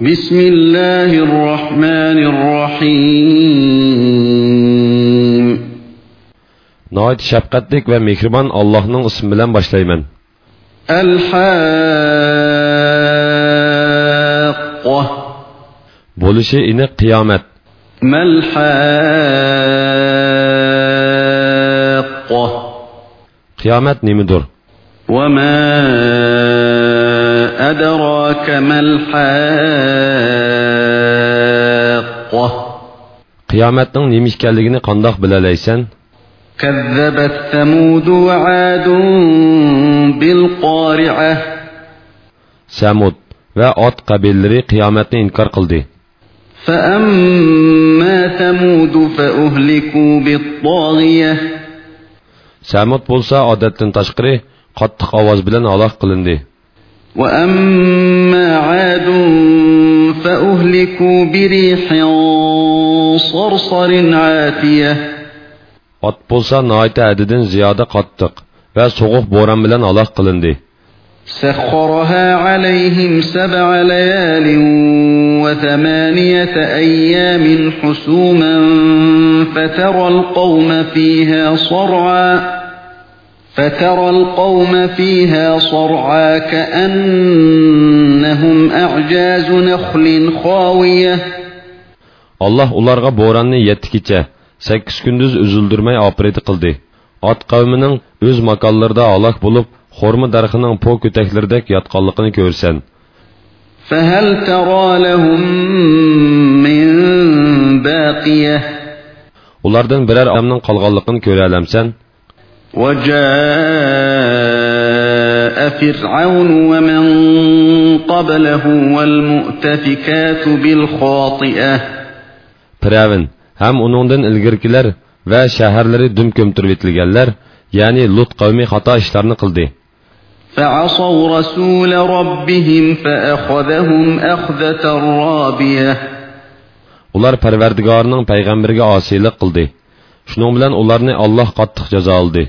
بسم الله الرحمن الرحيم Nəhayət şəfqətlik və mehriban Allah'ın ismi bilan başlayman. الحاقة Bo'lishi aniq qiyomat. ما الحاقة Qiyomat nimadir? وما أدراك ما الحاقة؟ قيامتنا نيمش كالدقين قندق بلا ليسن كذبت ثمود وعاد بالقارعة. ثمود وعاد قبيلري قيامتنا إنكار قلدي فأما ثمود فأهلكوا بالطاغية. ثمود بولسا عادتن تشقري قد آواز بلن الله قلندي وأما عاد فأهلكوا بريح صرصر عاتية bo'lsa noita adidan ziyoda qattiq va sovuq bo'ron bilan halok qilindi. سخرها عليهم سبع ليال وثمانية أيام حسوما فترى القوم فيها صرعا فترى القوم فيها صرعا كأنهم أعجاز نخل خاوية Allah ularga bo'ronni 7 kecha, 8 kunduz uzildirmay operati qildi. Ot qavmining o'z makonlarida halok bo'lib, xorma darxining po ko'taklaridek yotganligini ko'rsan. فهل ترى لهم من باقية Ulardan biror odamning qolganligini ko'ra olamsan? وجاء فرعون ومن قبله والمؤتفكات بالخاطئة Firavun ham uningdan ilgirkilar va shaharlari dum ko'mtirib etilganlar, ya'ni Lut qavmi xato ishlarni qildi. فعصوا رسول ربهم فأخذهم أخذة رابية Ular Parvardigorning payg'ambariga osiylik qildi. Shuning bilan ularni Alloh qattiq jazo oldi.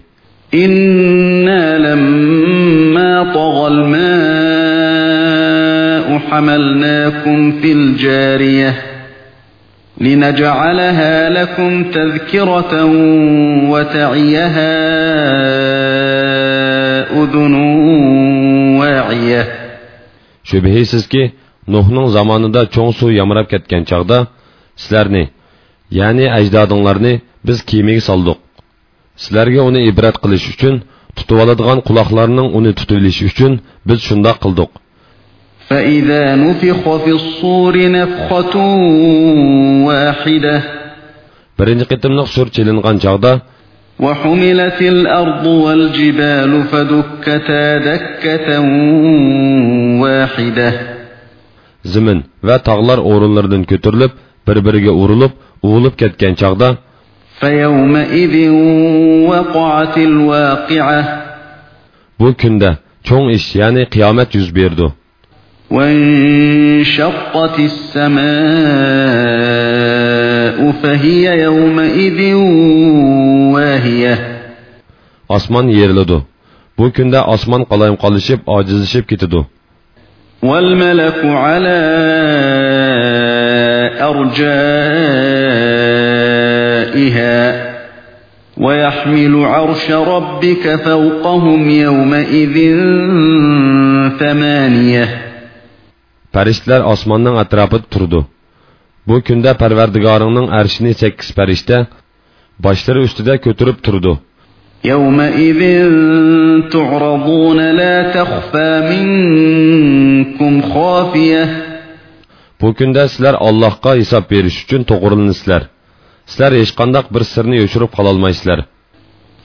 İnna lamma tagal ma'u hamalnakum fil cariyah linec'alaha lekum tezkireten ve ta'iyaha udunun va'iyeh Şübihisiz Nuh'nun zamanında çoğun su yamırap ketken çağda, sizlerni, yani ecdadınlarını biz kimiyi saldık. Sizlarga uni ibrat qilish uchun, tutib oladigan quloqlarning uni tutib olishi uchun biz shundoq qildik. فإذا نفخ في الصور نفخة واحدة Birinchi qitimliq sur chelingan chaqda وحملت الأرض والجبال فدكتا دكة واحدة o'rinlaridan ko'tarilib, bir-biriga urilib, uvilib ketgan chaqda فيومئذ وقعت الواقعة bu kunda cho'ng ish, ya'ni qiyomat yuz berdi. وانشقت السماء فهي يومئذ واهية Osmon yeriladi. Bu kunda osmon qalayim qolishib, ojizlashib ketadi. والملك على أرجائها ويحمل عرش ربك فوقهم يومئذ ثمانية Farishtalar osmonning atrofida turdi. Bu kunda Parvardigoringning arshini 8 farishta boshlari ustida ko'tarib turdi. يومئذ تعرضون لا تخفى منكم خافية Bu kunda sizlar Allohga hisob berish uchun to'g'rilansizlar. Sizlar hech qanday bir sirni yoshirib qala olmaysizlar.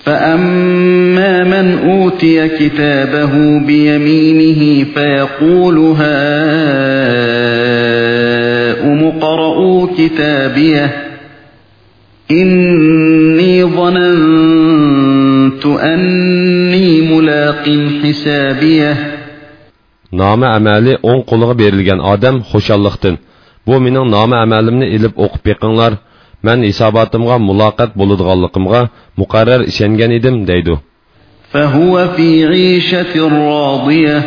فأما من أوتي كتابه بيمينه فيقول هاؤم اقرءوا كتابيه إني ظننت أني ملاق حسابيه Nomi amali o'ng qo'liga berilgan odam xushalliqdan. Bu mening nomi amalimni ilib o'qib beqinglar. Men hisobotimga muloqot bo'ladiganligimga muqarrar ishongan edim, deydi. فهو في عيشة راضية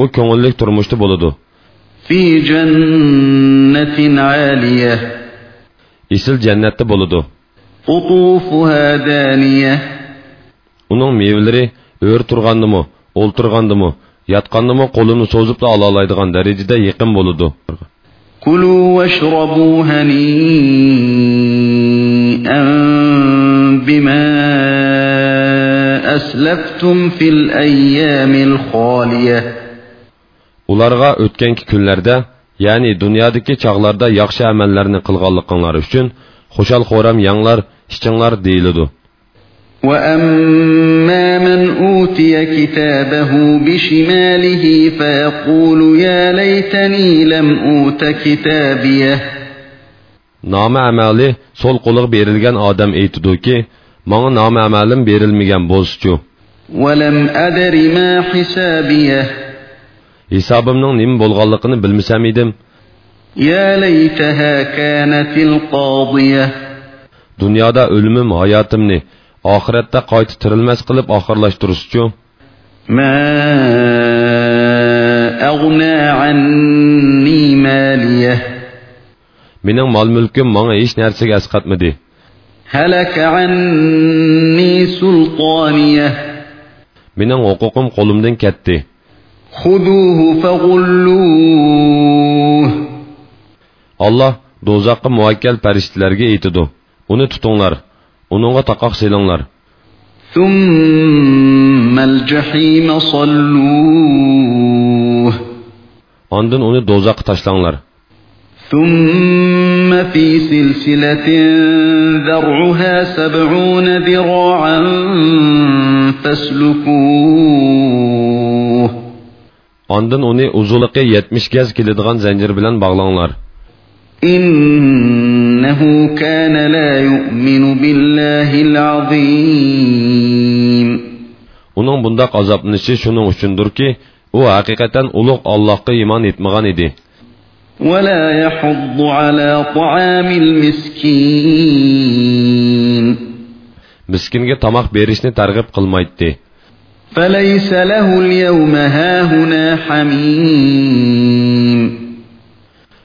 u ko'ngillik turmushda bo'ladi في جنة عالية Isil jannatda bo'ladi. قطوفها دانية Uning mevaları ör turgandımı, o'ltirgandimi, yotgandimi qo'lini so'zib ola oladigan darajada yaqin bo'ladi. Kulu veşrabu hani'en bima əsleftum fil əyyamil xaliyə. Onlarga ötkenki günlərdə, yəni dünyadakı çağlarda yaxşı əməllərini qılğanlıqları üçün xoşal xoram yanlar, işçinlar deyilidu. وأما من أوتي كتابه بشماله فيقول يا ليتني لم أوت كتابيه Nama amali sol qo'liga berilgan odam aytidiki, "Menga nama amalim berilmagan bo'lsa-chu, ولم أدر ما حسابيه hisobimning nima bo'lganligini bilmasam edim." يا ليتها كانت القاضية Dunyoda o'limim hayotimni, oxiratda qayta tirilmas qilib oxirlashtirishchu. ما أغنى عني ماليه Mening mol-mulkim menga hech narsaga asqatmadi. هلك عني سلطانيه Mening huquqim qo'limdan ketdi. خذوه فغلوه Allah do'zaxqa muvakkal farishtalarga aytidi. Uni tutinglar, uningga taqoq selinglar. ثم الجحيم صلوه Ondan uni do'zaxga tashlanglar. ثم في سلسلة ذرعها سبعون ذراعا فاسلكوه Ondan uni uzunluqi 70 gaz keladigan zanjir bilan bog'langlar. إنه كان لا يؤمن بالله العظيم Uning bundaq azoblanishi shuning uchundirki, u haqiqatan ulug' Allohga iymon etmagan edi. ولا يحض على طعام المسكين Miskinga tomoq berishni targ'ib qilmaydi. فليس له اليوم هاهنا حميم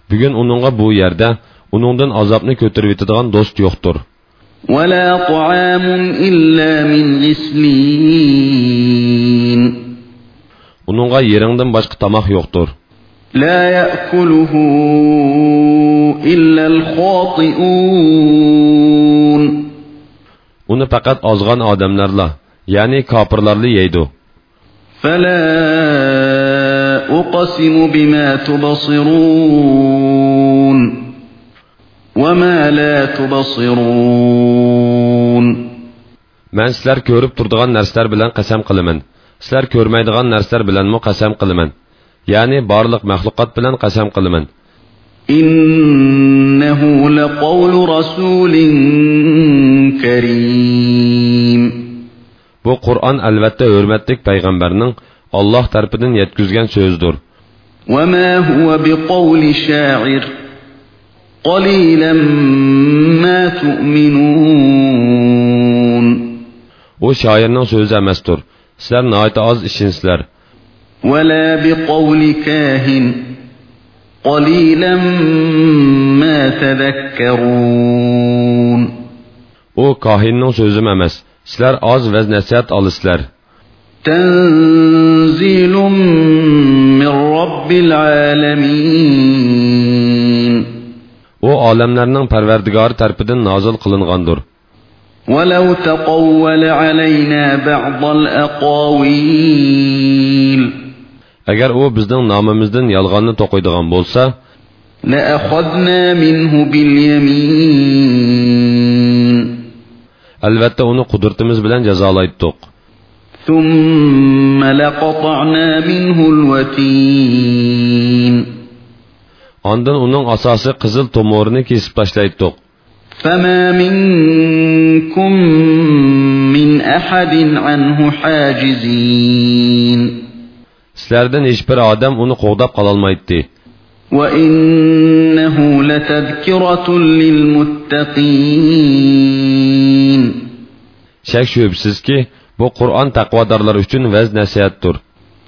Bugun uningga bu yerda uningdan azobni ko'tarib yetadigan do'st yo'qdir. ولا طعام إلا من غسلين Uningga yeringdan boshqa tomoq yo'qdir. لا يأكله إلا الخاطئون Uni faqat ozg'an odamlarla, ya'ni kofirlarla yeydi. فلا أقسم بما تبصرون وما لا تبصرون. من سلر كورب تردغان نرسلر بلن قسم قلمن. سلر كورميدغان نرسلر بلن مو قسم قلمن. يعني بارلق مخلوقات بلن قسم قلمن. إنه لقول رسول كريم. بو قرآن البته هرمتك پیغمبرنن Alloh tarafidan yetkazgan so'zdir. وما هو بقول شاعر قليلا ما تؤمنون U shoirning so'zi emasdir. Sizlar nihoyat oz ishinsizlar. ولا بقول كاهن قليلا ما تذكرون U kohinning so'zi emas. Sizlar oz vaz nasihat olisizlar. تنزيل من رب العالمين U olamlarning parvardigori tarafidan nozil qilingandir. ولو تقول علينا بعض الأقاويل Agar u bizning nomimizdan yolg'onni to'qiydigan bo'lsa, لأخذنا منه باليمين albatta uni qudratimiz bilan jazolaydik. ثم لقطعنا منه الوتين Ondan uning asosi qizil tomorini kesib tashlaydik. فما منكم من أحد عنه حاجزين Sizlardan hech bir odam uni qo'g'dab qololmaydi. وإنه لتذكرة للمتقين Shak shubsizki, bu Qur'on taqvodorlar uchun vaz nasihatdir.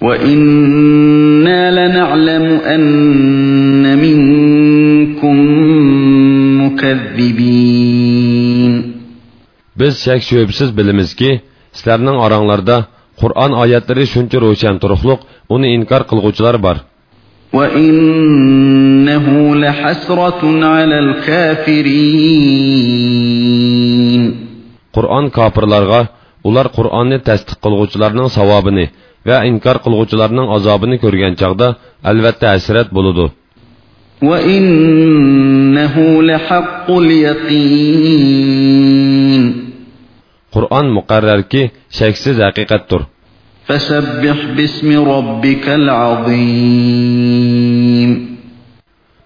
وَإِنَّا لَنَعْلَمُ أَنَّ مِنكُم مُّكَذِّبِينَ Biz şək şübhəsiz bilimizki, sizlərning oranglarda Qur'on oyatlari shuncha ro'shan turuqliq, uni inkor qilguvchilar bor. وَإِنَّهُ لَحَسْرَةٌ عَلَى الْكَافِرِينَ Qur'on kofirlarga ular Qur'onni tasdiq qilguvchilarning savobini va inkor qilguvchilarning azobini ko'rgan chaqda albatta hasrat bo'ladi. وَإِنَّهُ لَحَقُّ الْيَقِينِ Qur'on muqarrarki shaksiz haqiqatdir. فَسَبِّحْ بِاسْمِ رَبِّكَ الْعَظِيمِ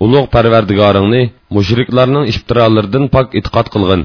Ulug' Parvardigoringni mushriklarning iftirolaridan pok itqod qilgin.